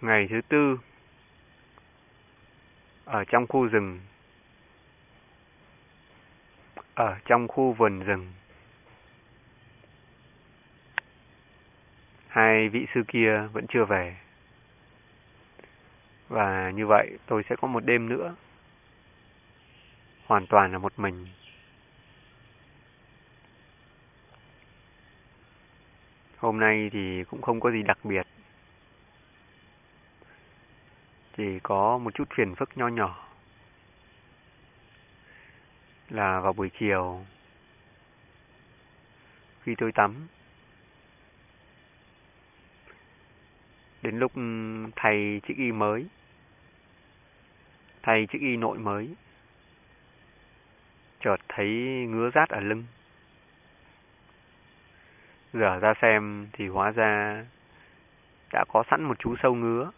Ngày thứ tư, ở trong khu rừng, ở trong khu vườn rừng. Hai vị sư kia vẫn chưa về. Và như vậy tôi sẽ có một đêm nữa, hoàn toàn là một mình. Hôm nay thì cũng không có gì đặc biệt thì có một chút phiền phức nho nhỏ. Là vào buổi chiều, khi tôi tắm, đến lúc ừ, thay chiếc y mới, thay chiếc y nội mới, chợt thấy ngứa rát ở lưng. Rửa ra xem thì hóa ra đã có sẵn một chú sâu ngứa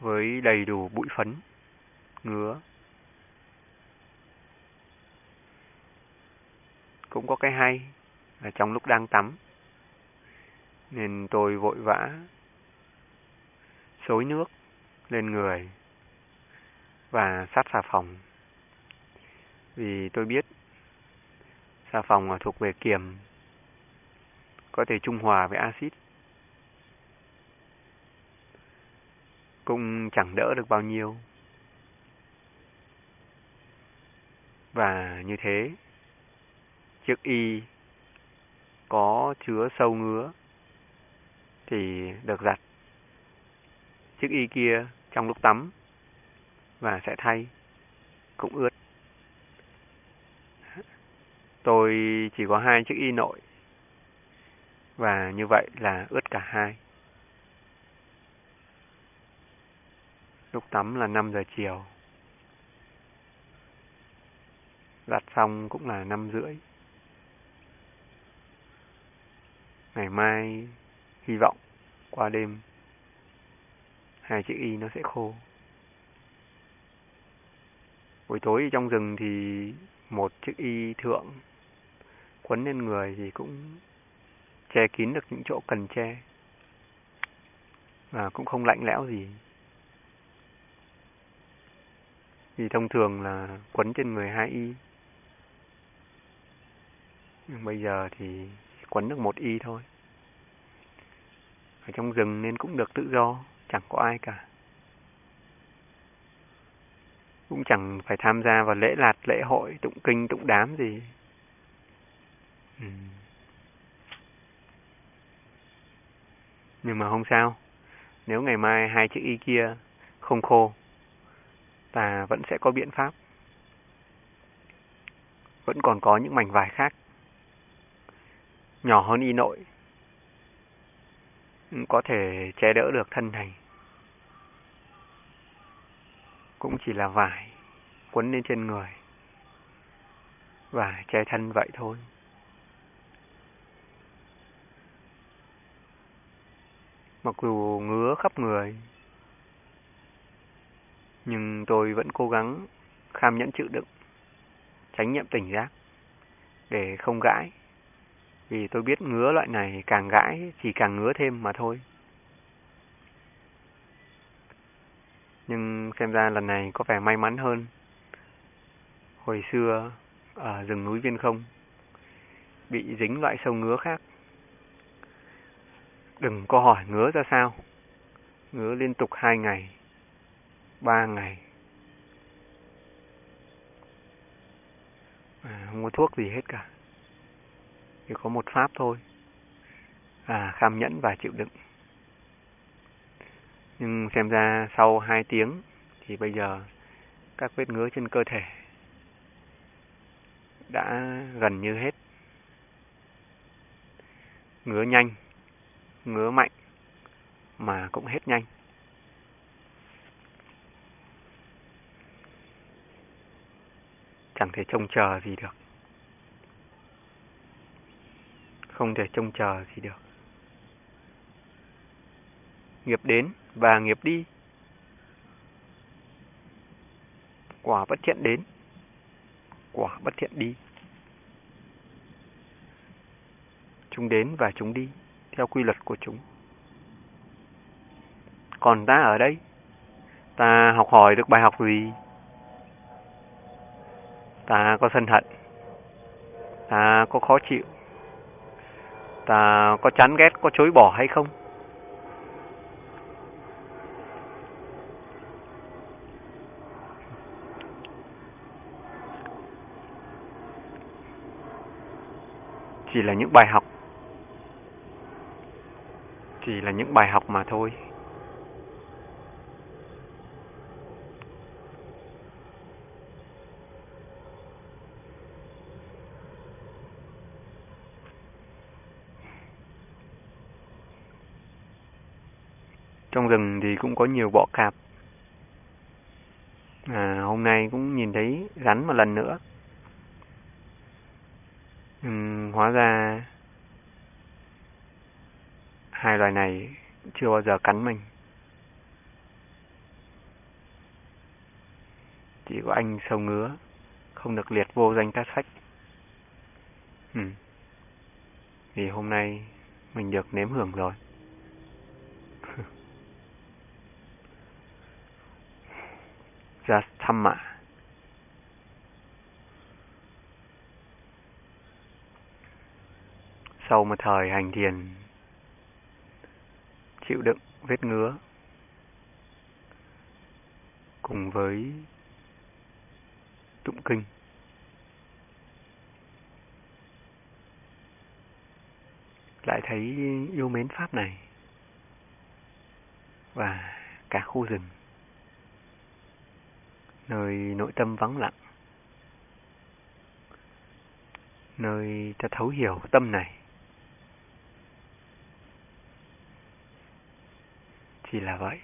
với đầy đủ bụi phấn ngứa. Cũng có cái hay là trong lúc đang tắm nên tôi vội vã xối nước lên người và sát xà phòng. Vì tôi biết xà phòng thuộc về kiềm, có thể trung hòa với axit. Cũng chẳng đỡ được bao nhiêu. Và như thế, chiếc y có chứa sâu ngứa thì được giặt. Chiếc y kia trong lúc tắm và sẽ thay cũng ướt. Tôi chỉ có hai chiếc y nội và như vậy là ướt cả hai. Lúc tắm là 5 giờ chiều. Giặt xong cũng là 5 rưỡi. Ngày mai, hy vọng qua đêm, hai chiếc y nó sẽ khô. Buổi tối trong rừng thì một chiếc y thượng quấn lên người thì cũng che kín được những chỗ cần che và cũng không lạnh lẽo gì thì thông thường là quấn trên người hai y nhưng bây giờ thì quấn được một y thôi. Ở trong rừng nên cũng được tự do, chẳng có ai cả. Cũng chẳng phải tham gia vào lễ lạt, lễ hội, tụng kinh, tụng đám gì. Ừ. nhưng mà không sao. Nếu ngày mai hai chiếc y kia không khô ta vẫn sẽ có biện pháp. Vẫn còn có những mảnh vải khác. Nhỏ hơn y nội. Có thể che đỡ được thân này. Cũng chỉ là vải quấn lên trên người. Và che thân vậy thôi. Mặc dù ngứa khắp người nhưng tôi vẫn cố gắng kham nhẫn chịu đựng, tránh nhậm tỉnh giác, để không gãi. Vì tôi biết ngứa loại này càng gãi chỉ càng ngứa thêm mà thôi. Nhưng xem ra lần này có vẻ may mắn hơn. Hồi xưa, ở rừng núi viên không, bị dính loại sâu ngứa khác. Đừng có hỏi ngứa ra sao. Ngứa liên tục hai ngày ba ngày à, không có thuốc gì hết cả chỉ có một pháp thôi à kham nhẫn và chịu đựng nhưng xem ra sau hai tiếng thì bây giờ các vết ngứa trên cơ thể đã gần như hết. Ngứa nhanh, ngứa mạnh mà cũng hết nhanh. Chẳng thể trông chờ gì được. Không thể trông chờ gì được nghiệp đến và nghiệp đi. Quả bất thiện đến, quả bất thiện đi. Chúng đến và chúng đi theo quy luật của chúng. còn ta ở đây ta học hỏi được bài học gì ta có sân hận. Ta có khó chịu. Ta có chán ghét, có chối bỏ hay không? Chỉ là những bài học. Chỉ là những bài học mà thôi. Trong rừng thì cũng có nhiều bọ cạp. À, hôm nay cũng nhìn thấy rắn một lần nữa. Ừ, hóa ra hai loài này chưa bao giờ cắn mình. Chỉ có anh sâu ngứa không được liệt vô danh tác sách ừ. thì hôm nay mình được nếm hưởng rồi. Just Thamma. Sau một thời hành thiền, chịu đựng vết ngứa, cùng với tụng kinh, lại thấy yêu mến pháp này và cả khu rừng nơi nội tâm vắng lặng. Nơi ta thấu hiểu tâm này. Chỉ là vậy.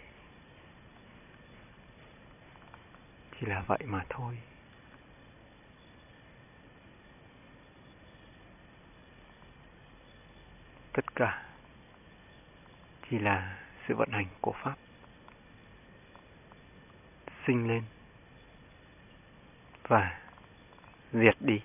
Chỉ là vậy mà thôi. Tất cả chỉ là sự vận hành của pháp. Sinh lên và diệt đi.